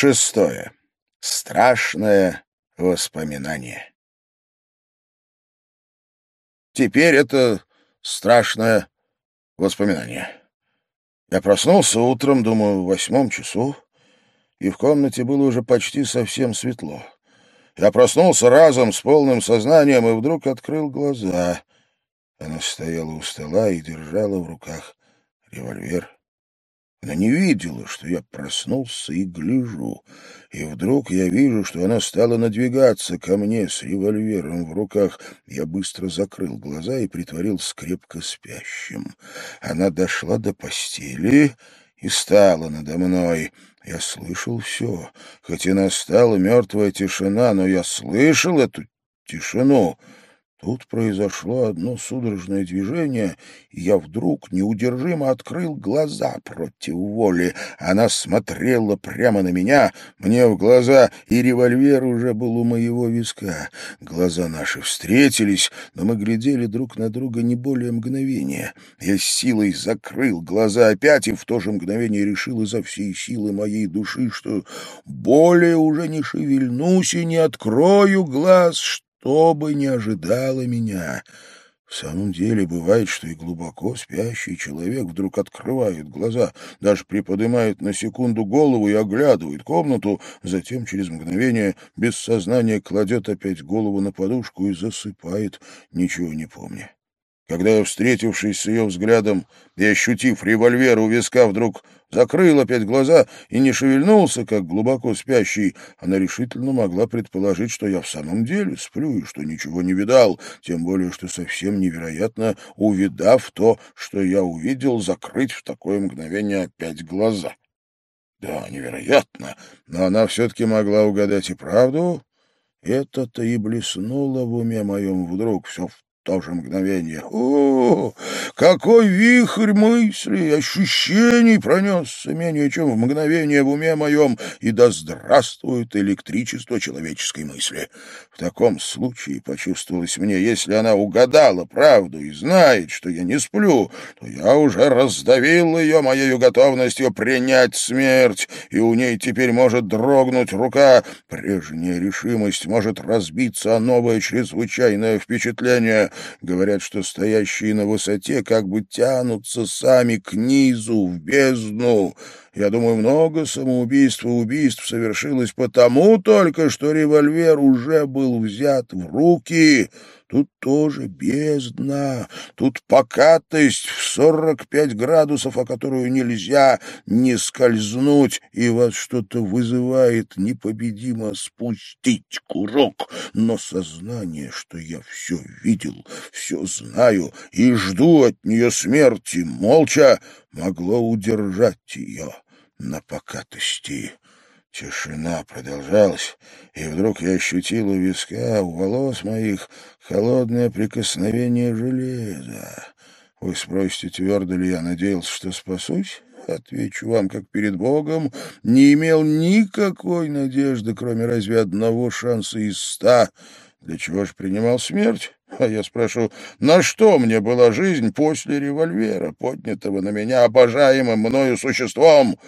Шестое. Страшное воспоминание. Теперь это страшное воспоминание. Я проснулся утром, думаю, в восьмом часу, и в комнате было уже почти совсем светло. Я проснулся разом с полным сознанием и вдруг открыл глаза. Она стояла у стола и держала в руках револьвер. Она не видела, что я проснулся и гляжу. И вдруг я вижу, что она стала надвигаться ко мне с револьвером в руках. Я быстро закрыл глаза и притворился крепко спящим. Она дошла до постели и стала надо мной. Я слышал все, хоть и настала мертвая тишина, но я слышал эту тишину. Тут произошло одно судорожное движение, и я вдруг неудержимо открыл глаза против воли. Она смотрела прямо на меня, мне в глаза, и револьвер уже был у моего виска. Глаза наши встретились, но мы глядели друг на друга не более мгновения. Я с силой закрыл глаза опять и в то же мгновение решил изо всей силы моей души, что более уже не шевельнусь и не открою глаз, что бы ни ожидало меня. В самом деле бывает, что и глубоко спящий человек вдруг открывает глаза, даже приподнимает на секунду голову и оглядывает комнату, затем через мгновение без сознания кладет опять голову на подушку и засыпает, ничего не помня. Когда я, встретившись с ее взглядом и ощутив револьвер у виска, вдруг закрыл опять глаза и не шевельнулся, как глубоко спящий, она решительно могла предположить, что я в самом деле сплю и что ничего не видал, тем более, что совсем невероятно, увидав то, что я увидел, закрыть в такое мгновение опять глаза. Да, невероятно, но она все-таки могла угадать и правду. Это-то и блеснуло в уме моем вдруг, все в то же мгновение. О, какой вихрь мыслей, ощущений пронесся менее чем в мгновение в уме моем, и да здравствует электричество человеческой мысли. В таком случае почувствовалось мне, если она угадала правду и знает, что я не сплю, то я уже раздавил ее моей готовностью принять смерть, и у ней теперь может дрогнуть рука. Прежняя решимость может разбиться о новое чрезвычайное впечатление. Говорят, что стоящие на высоте как бы тянутся сами к низу, в бездну. Я думаю, много самоубийств и убийств совершилось потому только, что револьвер уже был взят в руки. Тут тоже бездна, тут покатость в сорок пять градусов, о которую нельзя не скользнуть, и вас что-то вызывает непобедимо спустить курок. Но сознание, что я все видел, все знаю и жду от нее смерти, молча, могло удержать ее на покатости. Тишина продолжалась, и вдруг я ощутил у виска, у волос моих, холодное прикосновение железа. Вы спросите, твердо ли я надеялся, что спасусь? Отвечу вам, как перед Богом, не имел никакой надежды, кроме разве одного шанса из ста. Для чего же принимал смерть? А я спрошу, на что мне была жизнь после револьвера, поднятого на меня обожаемым мною существом?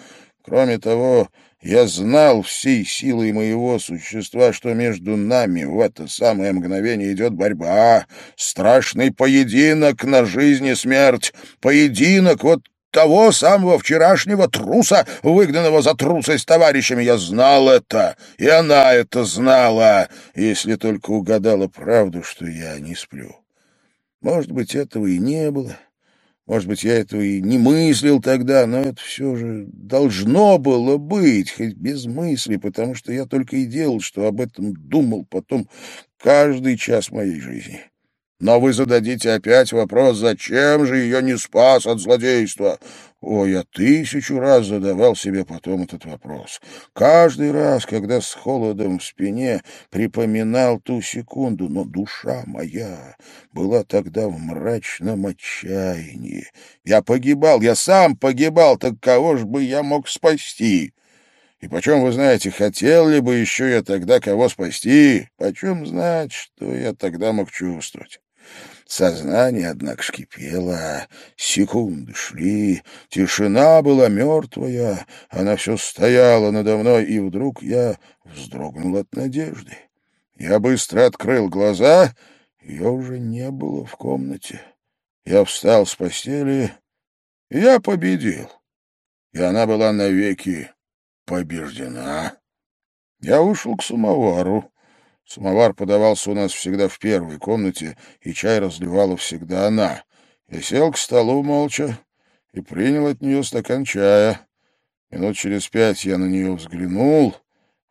Кроме того, я знал всей силой моего существа, что между нами в это самое мгновение идет борьба, страшный поединок на жизнь и смерть, поединок вот того самого вчерашнего труса, выгнанного за трусость товарищами. Я знал это, и она это знала, если только угадала правду, что я не сплю. Может быть, этого и не было. Может быть, я этого и не мыслил тогда, но это все же должно было быть, хоть без мысли, потому что я только и делал, что об этом думал потом каждый час моей жизни. Но вы зададите опять вопрос, зачем же ее не спас от злодейства? О, я тысячу раз задавал себе потом этот вопрос. Каждый раз, когда с холодом в спине припоминал ту секунду, но душа моя была тогда в мрачном отчаянии. Я погибал, я сам погибал, так кого ж бы я мог спасти? И почем вы знаете, хотел ли бы еще я тогда кого спасти? Почем знать, что я тогда мог чувствовать? Сознание, однако, шкипело, секунды шли, тишина была мертвая, она все стояла надо мной, и вдруг я вздрогнул от надежды. Я быстро открыл глаза, ее уже не было в комнате. Я встал с постели, я победил, и она была навеки побеждена. Я вышел к самовару. Самовар подавался у нас всегда в первой комнате, и чай разливала всегда она. Я сел к столу молча и принял от нее стакан чая. Минут через пять я на нее взглянул.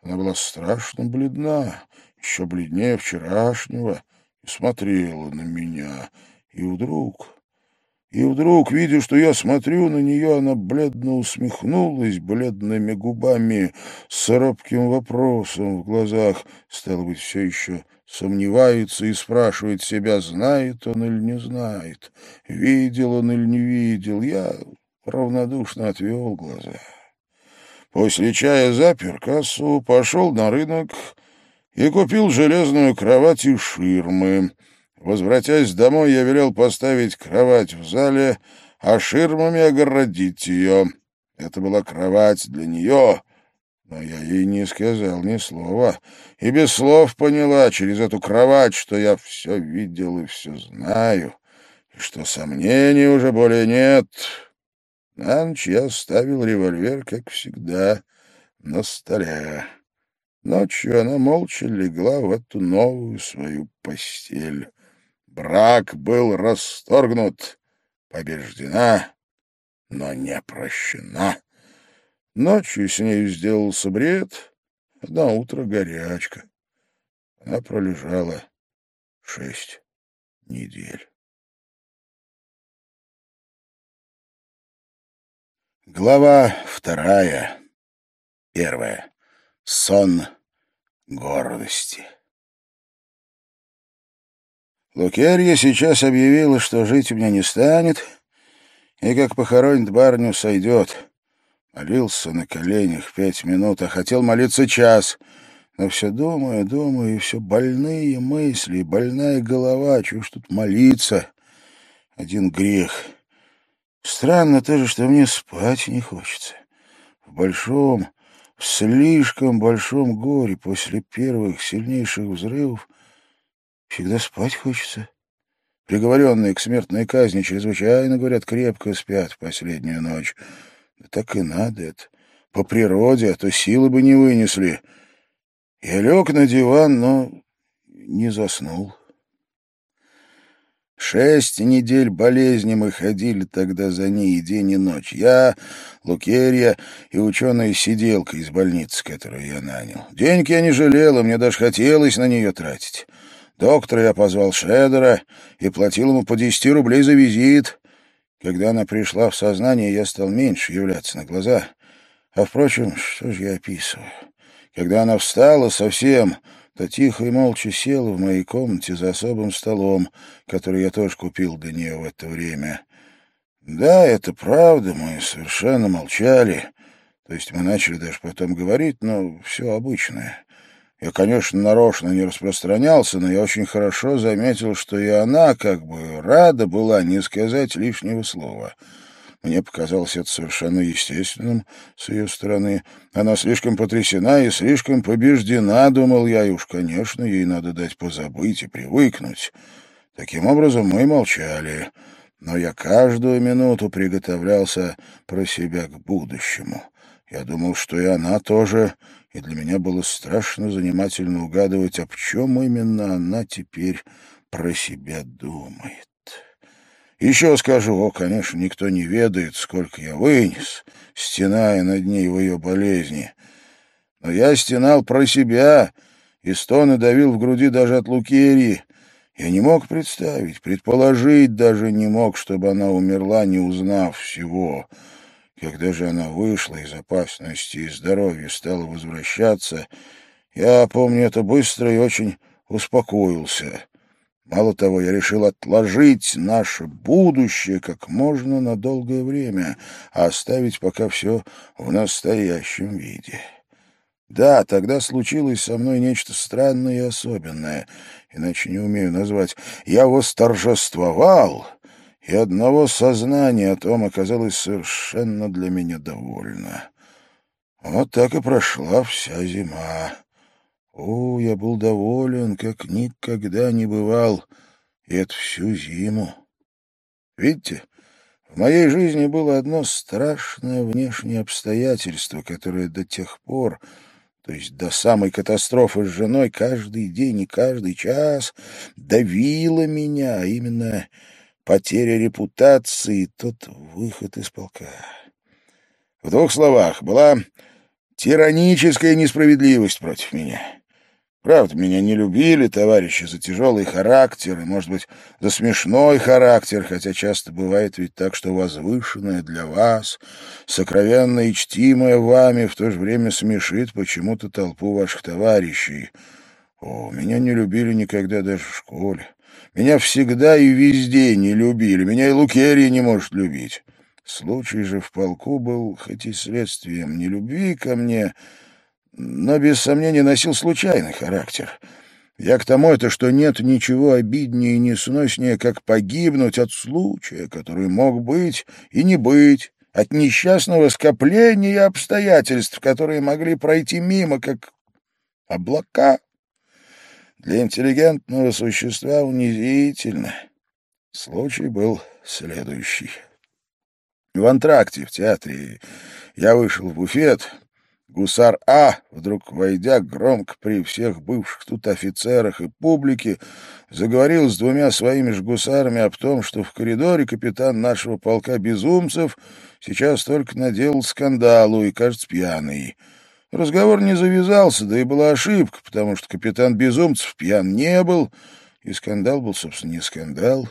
Она была страшно бледна, еще бледнее вчерашнего, и смотрела на меня. И вдруг и вдруг, видя, что я смотрю на нее, она бледно усмехнулась бледными губами с робким вопросом в глазах. Стало быть, все еще сомневается и спрашивает себя, знает он или не знает, видел он или не видел. Я равнодушно отвел глаза. После чая запер кассу, пошел на рынок и купил железную кровать и ширмы. Возвратясь домой, я велел поставить кровать в зале, а ширмами огородить ее. Это была кровать для нее, но я ей не сказал ни слова, и без слов поняла через эту кровать, что я все видел и все знаю, и что сомнений уже более нет. На ночь я ставил револьвер, как всегда, на столе. Ночью она молча легла в эту новую свою постель. Брак был расторгнут, побеждена, но не прощена. Ночью с ней сделался бред, а на утро горячка. Она пролежала шесть недель. Глава вторая. Первая. Сон гордости. Лукерья сейчас объявила, что жить у меня не станет, и как похоронит барню, сойдет. Молился на коленях пять минут, а хотел молиться час. Но все думаю, думаю, и все больные мысли, больная голова, чего ж тут молиться. Один грех. Странно тоже, что мне спать не хочется. В большом, в слишком большом горе после первых сильнейших взрывов Всегда спать хочется. Приговоренные к смертной казни чрезвычайно, говорят, крепко спят в последнюю ночь. Да так и надо это. По природе, а то силы бы не вынесли. Я лег на диван, но не заснул. Шесть недель болезни мы ходили тогда за ней день, и ночь. Я, Лукерья и ученая-сиделка из больницы, которую я нанял. Денег я не жалел, и мне даже хотелось на нее тратить. Доктора я позвал Шредера и платил ему по десяти рублей за визит. Когда она пришла в сознание, я стал меньше являться на глаза. А, впрочем, что же я описываю? Когда она встала совсем, то тихо и молча села в моей комнате за особым столом, который я тоже купил для нее в это время. Да, это правда, мы совершенно молчали. То есть мы начали даже потом говорить, но все обычное. Я, конечно, нарочно не распространялся, но я очень хорошо заметил, что и она как бы рада была не сказать лишнего слова. Мне показалось это совершенно естественным с ее стороны. Она слишком потрясена и слишком побеждена, думал я, и уж, конечно, ей надо дать позабыть и привыкнуть. Таким образом мы молчали, но я каждую минуту приготовлялся про себя к будущему. Я думал, что и она тоже и для меня было страшно занимательно угадывать, об чем именно она теперь про себя думает. Еще скажу, о, конечно, никто не ведает, сколько я вынес, стеная над ней в ее болезни. Но я стенал про себя, и стоны давил в груди даже от Лукерии. Я не мог представить, предположить даже не мог, чтобы она умерла, не узнав всего. Когда же она вышла из опасности и здоровья стала возвращаться, я, помню это быстро и очень успокоился. Мало того, я решил отложить наше будущее как можно на долгое время, а оставить пока все в настоящем виде. Да, тогда случилось со мной нечто странное и особенное, иначе не умею назвать. Я восторжествовал, и одного сознания о том оказалось совершенно для меня довольно. Вот так и прошла вся зима. О, я был доволен, как никогда не бывал, и это всю зиму. Видите, в моей жизни было одно страшное внешнее обстоятельство, которое до тех пор то есть до самой катастрофы с женой, каждый день и каждый час давила меня, а именно потеря репутации тот выход из полка. В двух словах, была тираническая несправедливость против меня. Правда, меня не любили товарищи за тяжелый характер и, может быть, за смешной характер, хотя часто бывает ведь так, что возвышенное для вас, сокровенное и чтимое вами в то же время смешит почему-то толпу ваших товарищей. О, меня не любили никогда даже в школе. Меня всегда и везде не любили. Меня и Лукерья не может любить. Случай же в полку был хоть и следствием нелюбви ко мне, но без сомнения носил случайный характер. Я к тому это, что нет ничего обиднее и несноснее, как погибнуть от случая, который мог быть и не быть, от несчастного скопления обстоятельств, которые могли пройти мимо, как облака. Для интеллигентного существа унизительно. Случай был следующий. В антракте в театре я вышел в буфет, Гусар А, вдруг войдя громко при всех бывших тут офицерах и публике, заговорил с двумя своими же гусарами об том, что в коридоре капитан нашего полка безумцев сейчас только наделал скандалу и, кажется, пьяный. Разговор не завязался, да и была ошибка, потому что капитан безумцев пьян не был, и скандал был, собственно, не скандал.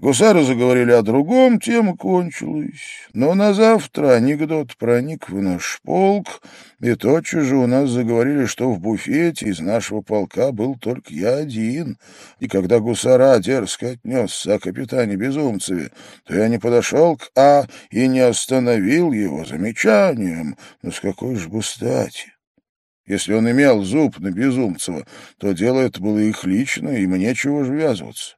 Гусары заговорили о другом, тема кончилась. Но на завтра анекдот проник в наш полк, и тотчас же у нас заговорили, что в буфете из нашего полка был только я один. И когда гусара дерзко отнесся о капитане Безумцеве, то я не подошел к А и не остановил его замечанием. Но с какой же бы? Если он имел зуб на Безумцева, то дело это было их личное, и мне чего же ввязываться?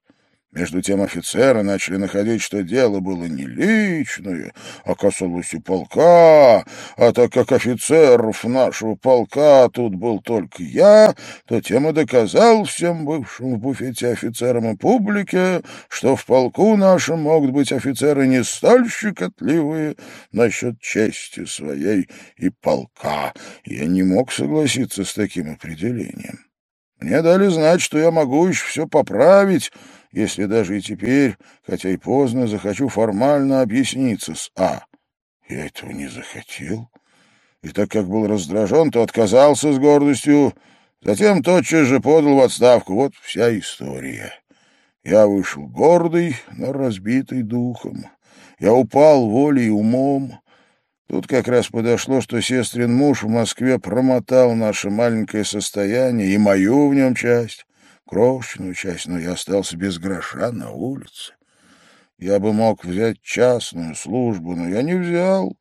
Между тем офицеры начали находить, что дело было не личное, а касалось и полка, а так как офицеров нашего полка тут был только я, то тем и доказал всем бывшим в буфете офицерам и публике, что в полку нашем могут быть офицеры не столь щекотливые насчет чести своей и полка. Я не мог согласиться с таким определением. Мне дали знать, что я могу еще все поправить, если даже и теперь, хотя и поздно, захочу формально объясниться с А. Я этого не захотел. И так как был раздражен, то отказался с гордостью, затем тотчас же подал в отставку. Вот вся история. Я вышел гордый, но разбитый духом. Я упал волей и умом. Тут как раз подошло, что сестрин муж в Москве промотал наше маленькое состояние и мою в нем часть крошечную часть, но я остался без гроша на улице. Я бы мог взять частную службу, но я не взял.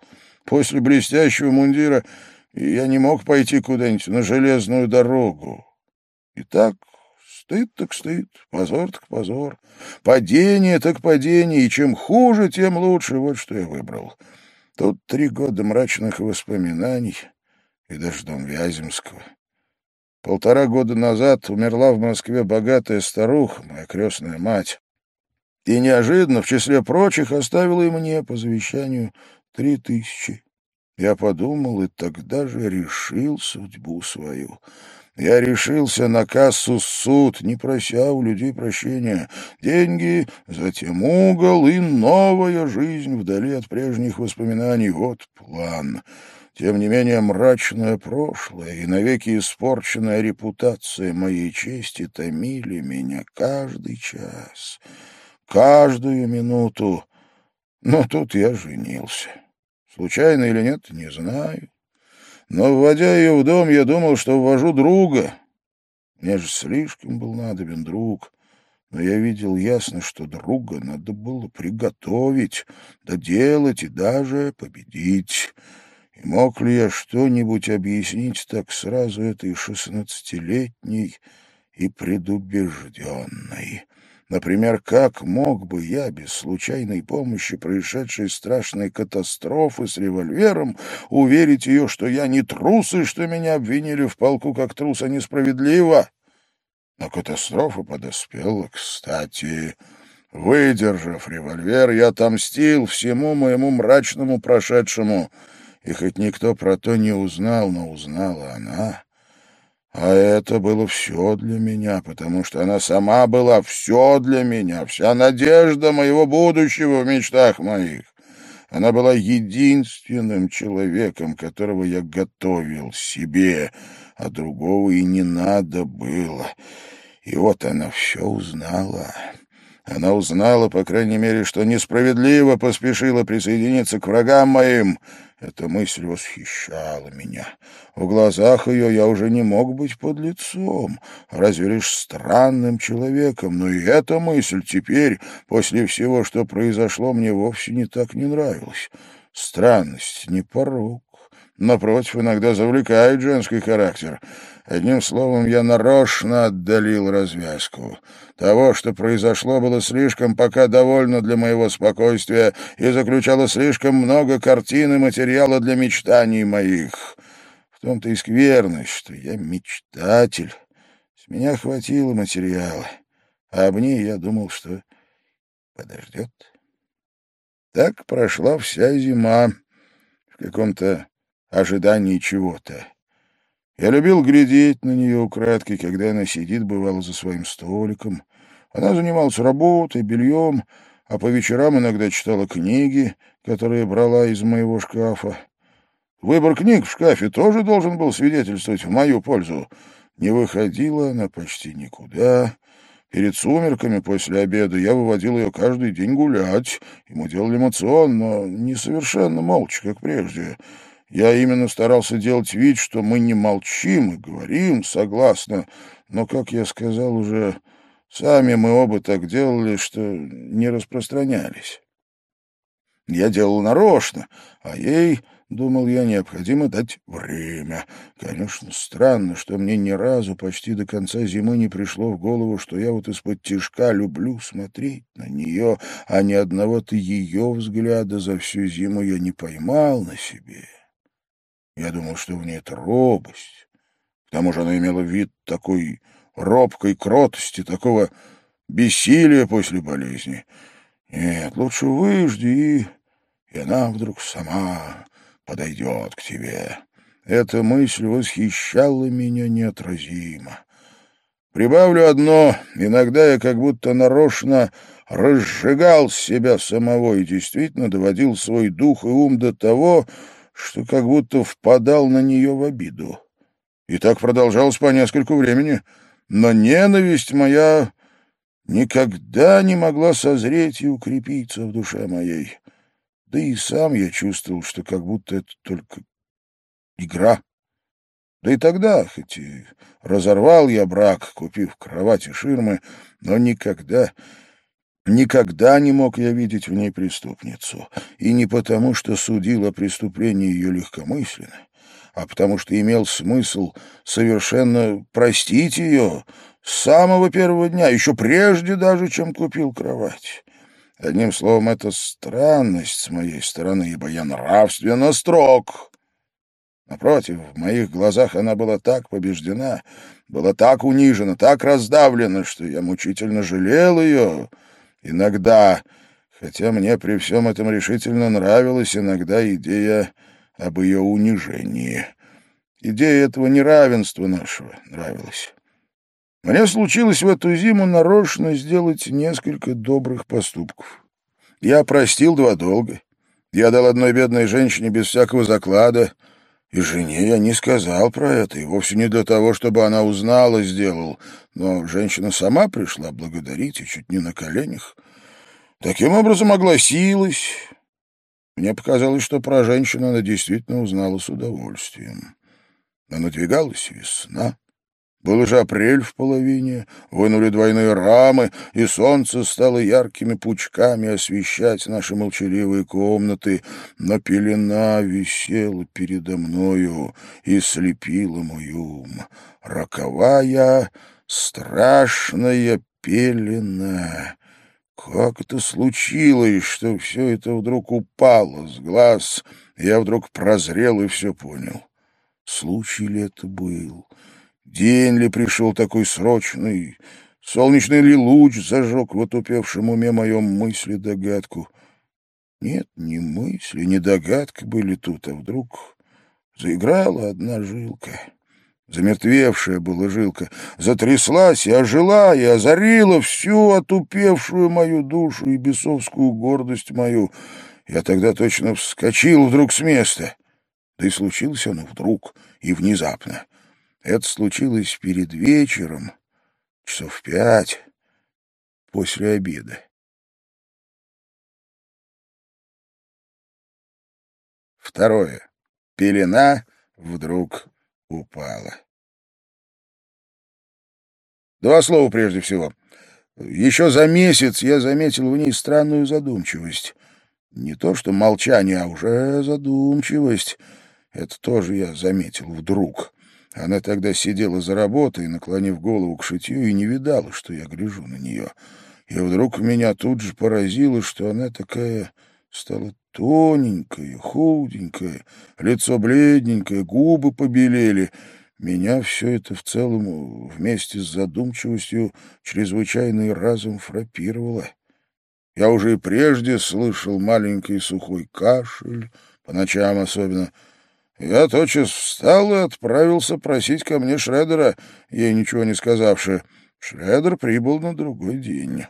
После блестящего мундира я не мог пойти куда-нибудь на железную дорогу. И так стыд так стыд, позор так позор, падение так падение, и чем хуже, тем лучше, вот что я выбрал. Тут три года мрачных воспоминаний и даже дом Вяземского. Полтора года назад умерла в Москве богатая старуха, моя крестная мать. И неожиданно, в числе прочих, оставила и мне по завещанию три тысячи. Я подумал и тогда же решил судьбу свою. Я решился на кассу суд, не прося у людей прощения. Деньги, затем угол и новая жизнь вдали от прежних воспоминаний. Вот план. Тем не менее, мрачное прошлое и навеки испорченная репутация моей чести томили меня каждый час, каждую минуту. Но тут я женился. Случайно или нет, не знаю. Но, вводя ее в дом, я думал, что ввожу друга. Мне же слишком был надобен друг. Но я видел ясно, что друга надо было приготовить, доделать и даже победить. И мог ли я что-нибудь объяснить так сразу этой шестнадцатилетней и предубежденной? Например, как мог бы я без случайной помощи происшедшей страшной катастрофы с револьвером уверить ее, что я не трус и что меня обвинили в полку как труса несправедливо? Но катастрофа подоспела, кстати. Выдержав револьвер, я отомстил всему моему мрачному прошедшему. И хоть никто про то не узнал, но узнала она. А это было все для меня, потому что она сама была все для меня, вся надежда моего будущего в мечтах моих. Она была единственным человеком, которого я готовил себе, а другого и не надо было. И вот она все узнала. Она узнала, по крайней мере, что несправедливо поспешила присоединиться к врагам моим. Эта мысль восхищала меня. В глазах ее я уже не мог быть под лицом, разве лишь странным человеком, но и эта мысль теперь, после всего, что произошло, мне вовсе не так не нравилась. Странность не порог. Напротив, иногда завлекает женский характер. Одним словом, я нарочно отдалил развязку. Того, что произошло, было слишком пока довольно для моего спокойствия и заключало слишком много картин и материала для мечтаний моих. В том-то и скверность, что я мечтатель. С меня хватило материала, а об ней я думал, что подождет. Так прошла вся зима в каком-то ожидании чего-то. Я любил глядеть на нее украдкой, когда она сидит, бывало, за своим столиком. Она занималась работой, бельем, а по вечерам иногда читала книги, которые брала из моего шкафа. Выбор книг в шкафе тоже должен был свидетельствовать в мою пользу. Не выходила она почти никуда. Перед сумерками после обеда я выводил ее каждый день гулять, мы делали мацион, но не совершенно молча, как прежде. Я именно старался делать вид, что мы не молчим и говорим согласно, но, как я сказал уже, сами мы оба так делали, что не распространялись. Я делал нарочно, а ей, думал я, необходимо дать время. Конечно, странно, что мне ни разу почти до конца зимы не пришло в голову, что я вот из-под тишка люблю смотреть на нее, а ни одного-то ее взгляда за всю зиму я не поймал на себе. Я думал, что в ней это робость. К тому же она имела вид такой робкой кротости, такого бессилия после болезни. Нет, лучше выжди, и она вдруг сама подойдет к тебе. Эта мысль восхищала меня неотразимо. Прибавлю одно, иногда я как будто нарочно разжигал себя самого и действительно доводил свой дух и ум до того, что как будто впадал на нее в обиду. И так продолжалось по нескольку времени. Но ненависть моя никогда не могла созреть и укрепиться в душе моей. Да и сам я чувствовал, что как будто это только игра. Да и тогда, хоть и разорвал я брак, купив кровать и ширмы, но никогда Никогда не мог я видеть в ней преступницу, и не потому, что судил о преступлении ее легкомысленно, а потому что имел смысл совершенно простить ее с самого первого дня, еще прежде даже, чем купил кровать. Одним словом, это странность с моей стороны, ибо я нравственно строг. Напротив, в моих глазах она была так побеждена, была так унижена, так раздавлена, что я мучительно жалел ее, Иногда, хотя мне при всем этом решительно нравилась иногда идея об ее унижении. Идея этого неравенства нашего нравилась. Мне случилось в эту зиму нарочно сделать несколько добрых поступков. Я простил два долга. Я дал одной бедной женщине без всякого заклада, и жене я не сказал про это, и вовсе не для того, чтобы она узнала, сделал. Но женщина сама пришла благодарить, и чуть не на коленях. Таким образом огласилась. Мне показалось, что про женщину она действительно узнала с удовольствием. Но надвигалась весна. Был уже апрель в половине, вынули двойные рамы, и солнце стало яркими пучками освещать наши молчаливые комнаты, но пелена висела передо мною и слепила мой ум. Роковая, страшная пелена. Как это случилось, что все это вдруг упало с глаз, я вдруг прозрел и все понял. Случай ли это был? День ли пришел такой срочный? Солнечный ли луч зажег в отупевшем уме моем мысли догадку? Нет, ни мысли, ни догадка были тут, а вдруг заиграла одна жилка. Замертвевшая была жилка, затряслась и ожила, и озарила всю отупевшую мою душу и бесовскую гордость мою. Я тогда точно вскочил вдруг с места. Да и случилось оно вдруг и внезапно. Это случилось перед вечером, часов пять после обеда. Второе. Пелена вдруг упала. Два слова прежде всего. Еще за месяц я заметил в ней странную задумчивость. Не то что молчание, а уже задумчивость. Это тоже я заметил вдруг. Она тогда сидела за работой, наклонив голову к шитью, и не видала, что я гляжу на нее. И вдруг меня тут же поразило, что она такая стала тоненькая, худенькая, лицо бледненькое, губы побелели. Меня все это в целом вместе с задумчивостью чрезвычайный разум фрапировало. Я уже и прежде слышал маленький сухой кашель, по ночам особенно — я тотчас встал и отправился просить ко мне Шредера, ей ничего не сказавши. Шредер прибыл на другой день.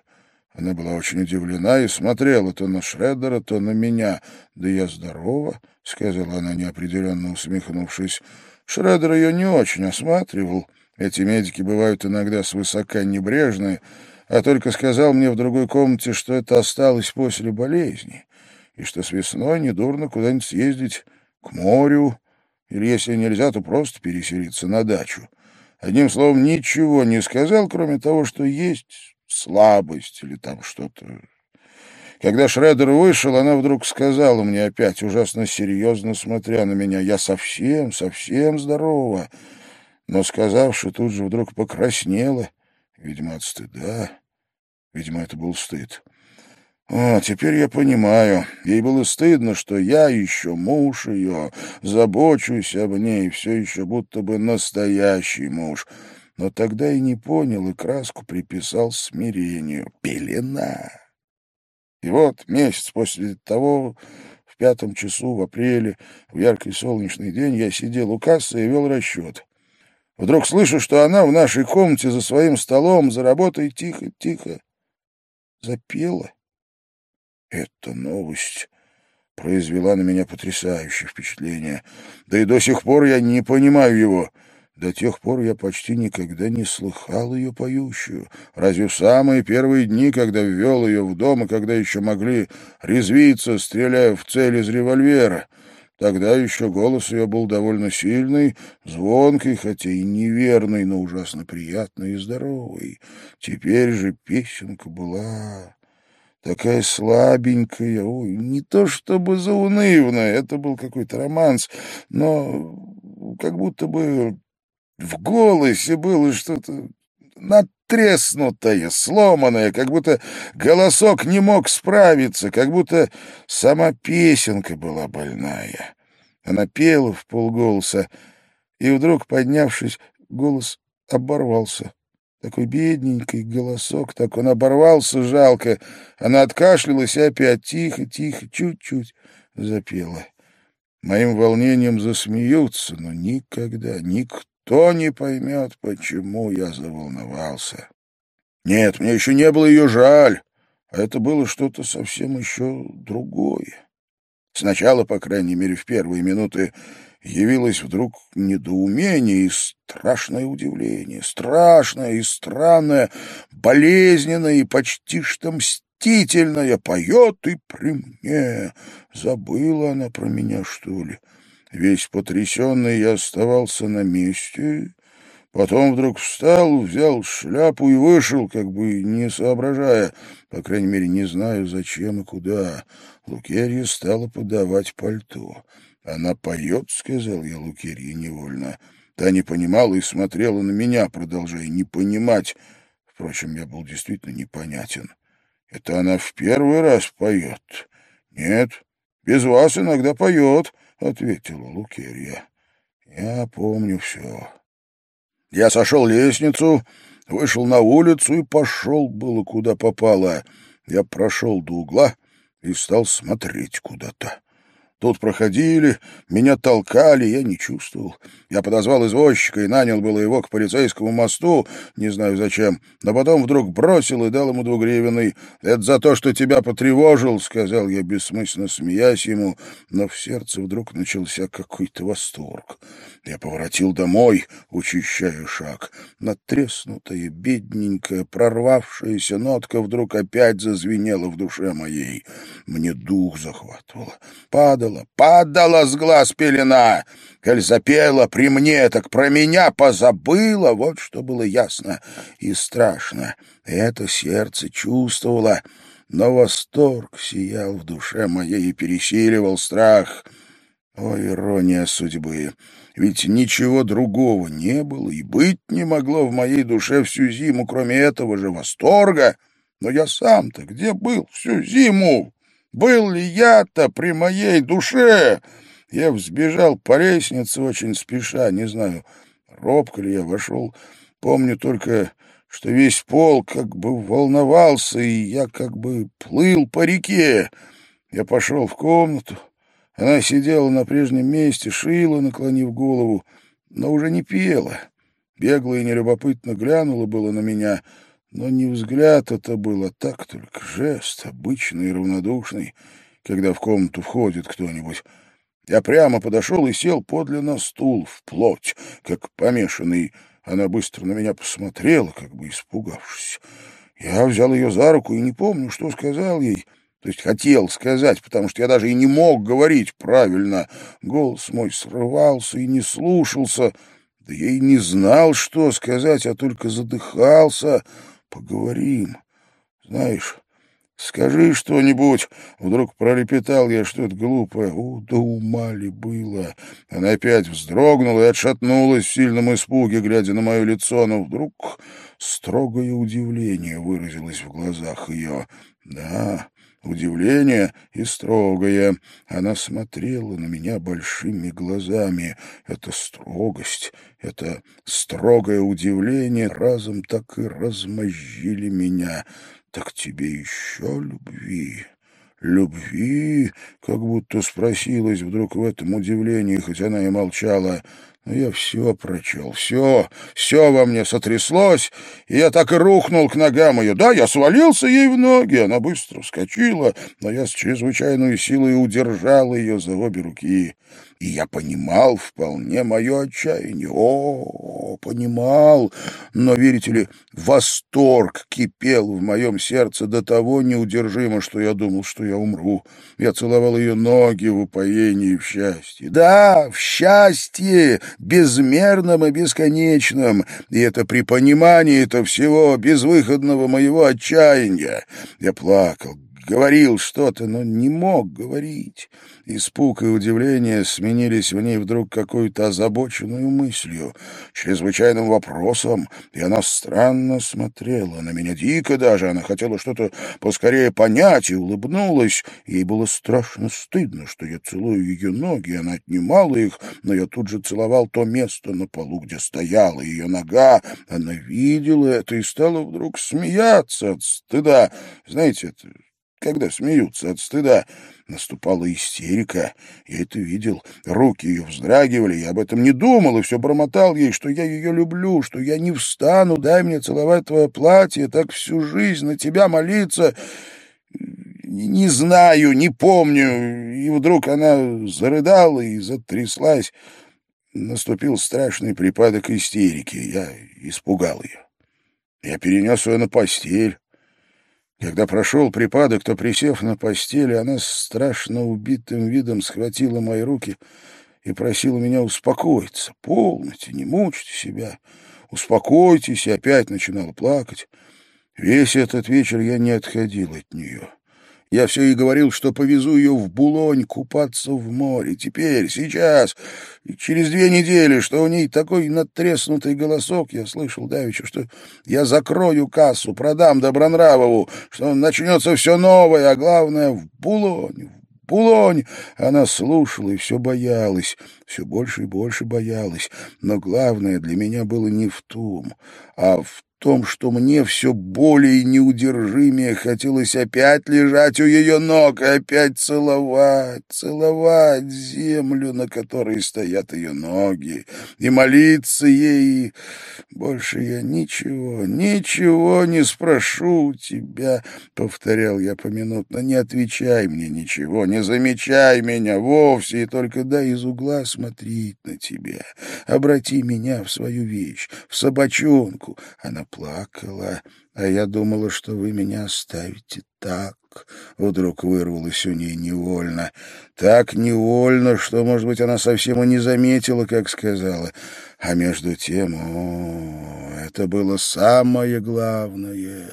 Она была очень удивлена и смотрела то на Шредера, то на меня. «Да я здорова», — сказала она, неопределенно усмехнувшись. Шредер ее не очень осматривал. Эти медики бывают иногда свысока небрежные, а только сказал мне в другой комнате, что это осталось после болезни, и что с весной недурно куда-нибудь съездить к морю, или, если нельзя, то просто переселиться на дачу. Одним словом, ничего не сказал, кроме того, что есть слабость или там что-то. Когда Шредер вышел, она вдруг сказала мне опять, ужасно серьезно смотря на меня, «Я совсем, совсем здорова». Но, сказавши, тут же вдруг покраснела, видимо, от стыда. Видимо, это был стыд. А, теперь я понимаю. Ей было стыдно, что я еще муж ее, забочусь об ней, все еще будто бы настоящий муж. Но тогда и не понял, и краску приписал смирению. Пелена. И вот месяц после того, в пятом часу, в апреле, в яркий солнечный день, я сидел у кассы и вел расчет. Вдруг слышу, что она в нашей комнате за своим столом за работой тихо-тихо запела. Эта новость произвела на меня потрясающее впечатление. Да и до сих пор я не понимаю его. До тех пор я почти никогда не слыхал ее поющую. Разве в самые первые дни, когда ввел ее в дом, и когда еще могли резвиться, стреляя в цель из револьвера? Тогда еще голос ее был довольно сильный, звонкий, хотя и неверный, но ужасно приятный и здоровый. Теперь же песенка была такая слабенькая, ой, не то чтобы заунывная, это был какой-то романс, но как будто бы в голосе было что-то натреснутое, сломанное, как будто голосок не мог справиться, как будто сама песенка была больная. Она пела в полголоса, и вдруг, поднявшись, голос оборвался. Такой бедненький голосок, так он оборвался, жалко. Она откашлялась и опять тихо-тихо, чуть-чуть запела. Моим волнением засмеются, но никогда никто не поймет, почему я заволновался. Нет, мне еще не было ее жаль, а это было что-то совсем еще другое. Сначала, по крайней мере, в первые минуты явилось вдруг недоумение и страшное удивление, страшное и странное, болезненное и почти что мстительное, поет и при мне. Забыла она про меня, что ли? Весь потрясенный я оставался на месте, Потом вдруг встал, взял шляпу и вышел, как бы не соображая, по крайней мере, не знаю, зачем и куда. Лукерья стала подавать пальто. «Она поет», — сказал я Лукерье невольно. Та не понимала и смотрела на меня, продолжая не понимать. Впрочем, я был действительно непонятен. «Это она в первый раз поет?» «Нет, без вас иногда поет», — ответила Лукерья. «Я помню все». Я сошел лестницу, вышел на улицу и пошел было куда попало. Я прошел до угла и стал смотреть куда-то. Тут проходили, меня толкали, я не чувствовал. Я подозвал извозчика и нанял было его к полицейскому мосту, не знаю зачем, но потом вдруг бросил и дал ему двугривенный. «Это за то, что тебя потревожил», — сказал я, бессмысленно смеясь ему, но в сердце вдруг начался какой-то восторг. Я поворотил домой, учащая шаг. Натреснутая, бедненькая, прорвавшаяся нотка вдруг опять зазвенела в душе моей. Мне дух захватывало. Падал падала, падала с глаз пелена. Коль запела при мне, так про меня позабыла, вот что было ясно и страшно. Это сердце чувствовало, но восторг сиял в душе моей и пересиливал страх. О, ирония судьбы! Ведь ничего другого не было и быть не могло в моей душе всю зиму, кроме этого же восторга. Но я сам-то где был всю зиму? Был ли я-то при моей душе? Я взбежал по лестнице очень спеша, не знаю, робко ли я вошел. Помню только, что весь пол как бы волновался, и я как бы плыл по реке. Я пошел в комнату. Она сидела на прежнем месте, шила, наклонив голову, но уже не пела. Бегло и нелюбопытно глянула было на меня — но не взгляд это был, а так только жест, обычный и равнодушный, когда в комнату входит кто-нибудь. Я прямо подошел и сел подле на стул, вплоть, как помешанный. Она быстро на меня посмотрела, как бы испугавшись. Я взял ее за руку и не помню, что сказал ей. То есть хотел сказать, потому что я даже и не мог говорить правильно. Голос мой срывался и не слушался. Да я и не знал, что сказать, а только задыхался — Поговорим. Знаешь, скажи что-нибудь. Вдруг пролепетал я что-то глупое. О, да ума было. Она опять вздрогнула и отшатнулась в сильном испуге, глядя на мое лицо, но вдруг строгое удивление выразилось в глазах ее. Да, удивление и строгое. Она смотрела на меня большими глазами. Эта строгость, это строгое удивление разом так и размозжили меня. Так тебе еще любви? Любви? Как будто спросилась вдруг в этом удивлении, хоть она и молчала. Но я все прочел, все, все во мне сотряслось, и я так и рухнул к ногам ее. Да, я свалился ей в ноги, она быстро вскочила, но я с чрезвычайной силой удержал ее за обе руки и я понимал вполне мое отчаяние. О, понимал, но, верите ли, восторг кипел в моем сердце до того неудержимо, что я думал, что я умру. Я целовал ее ноги в упоении и в счастье. Да, в счастье, безмерном и бесконечном, и это при понимании этого всего безвыходного моего отчаяния. Я плакал, говорил что-то, но не мог говорить. Испуг и удивление сменились в ней вдруг какой-то озабоченную мыслью, чрезвычайным вопросом, и она странно смотрела на меня, дико даже. Она хотела что-то поскорее понять и улыбнулась. Ей было страшно стыдно, что я целую ее ноги, она отнимала их, но я тут же целовал то место на полу, где стояла ее нога. Она видела это и стала вдруг смеяться от стыда. Знаете, это когда смеются от стыда. Наступала истерика. Я это видел. Руки ее вздрагивали. Я об этом не думал и все бормотал ей, что я ее люблю, что я не встану, дай мне целовать твое платье, так всю жизнь на тебя молиться. Не знаю, не помню. И вдруг она зарыдала и затряслась. Наступил страшный припадок истерики. Я испугал ее. Я перенес ее на постель. Когда прошел припадок, то, присев на постели, она с страшно убитым видом схватила мои руки и просила меня успокоиться. «Полноте, не мучьте себя. успокойтесь, и опять начинала плакать. Весь этот вечер я не отходил от нее. Я все и говорил, что повезу ее в Булонь купаться в море. Теперь, сейчас, через две недели, что у ней такой надтреснутый голосок, я слышал давеча, что я закрою кассу, продам Добронравову, что начнется все новое, а главное — в Булонь, в Булонь. Она слушала и все боялась, все больше и больше боялась. Но главное для меня было не в том, а в том, что мне все более неудержимее хотелось опять лежать у ее ног и опять целовать, целовать землю, на которой стоят ее ноги, и молиться ей. Больше я ничего, ничего не спрошу у тебя, — повторял я поминутно, — не отвечай мне ничего, не замечай меня вовсе, и только дай из угла смотреть на тебя. Обрати меня в свою вещь, в собачонку. Она плакала, а я думала, что вы меня оставите так. Вдруг вырвалось у нее невольно. Так невольно, что, может быть, она совсем и не заметила, как сказала. А между тем, о, это было самое главное,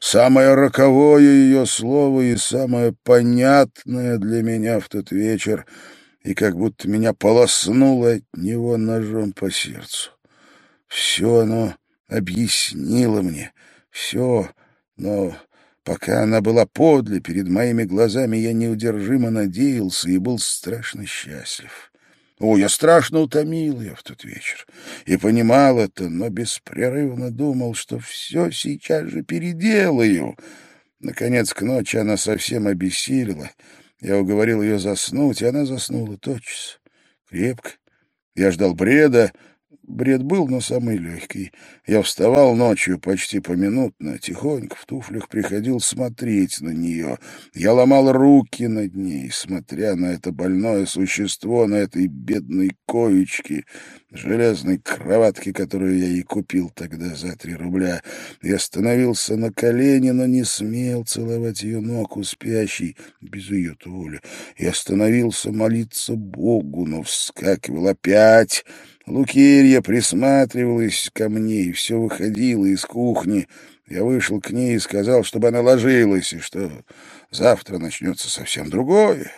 самое роковое ее слово и самое понятное для меня в тот вечер, и как будто меня полоснуло от него ножом по сердцу. Все оно объяснила мне все, но пока она была подле, перед моими глазами, я неудержимо надеялся и был страшно счастлив. О, я страшно утомил ее в тот вечер и понимал это, но беспрерывно думал, что все сейчас же переделаю. Наконец, к ночи она совсем обессилила. Я уговорил ее заснуть, и она заснула тотчас, крепко. Я ждал бреда, Бред был, но самый легкий. Я вставал ночью почти поминутно, тихонько в туфлях приходил смотреть на нее. Я ломал руки над ней, смотря на это больное существо, на этой бедной коечке, железной кроватке, которую я ей купил тогда за три рубля. Я становился на колени, но не смел целовать ее ног у спящей, без ее воли. Я становился молиться Богу, но вскакивал опять — Лукерья присматривалась ко мне и все выходила из кухни. Я вышел к ней и сказал, чтобы она ложилась, и что завтра начнется совсем другое.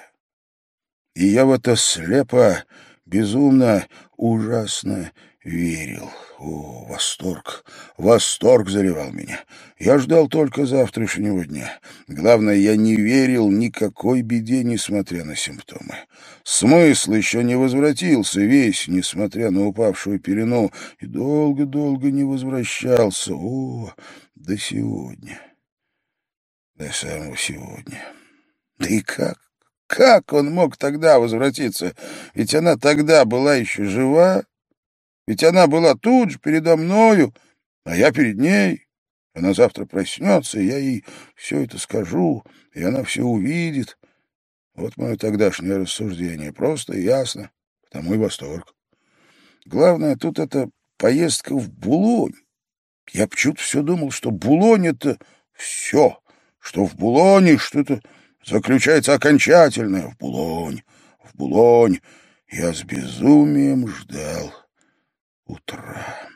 И я в это слепо, безумно, ужасно верил. О, восторг! Восторг заливал меня. Я ждал только завтрашнего дня. Главное, я не верил никакой беде, несмотря на симптомы. Смысл еще не возвратился весь, несмотря на упавшую пелену, и долго-долго не возвращался. О, до сегодня. До самого сегодня. Да и как? Как он мог тогда возвратиться? Ведь она тогда была еще жива. Ведь она была тут же, передо мною, а я перед ней. Она завтра проснется, и я ей все это скажу, и она все увидит. Вот мое тогдашнее рассуждение, просто и ясно, потому и восторг. Главное, тут это поездка в Булонь. Я почему-то все думал, что Булонь — это все, что в Булоне что-то заключается окончательное. В Булонь, в Булонь. Я с безумием ждал утра.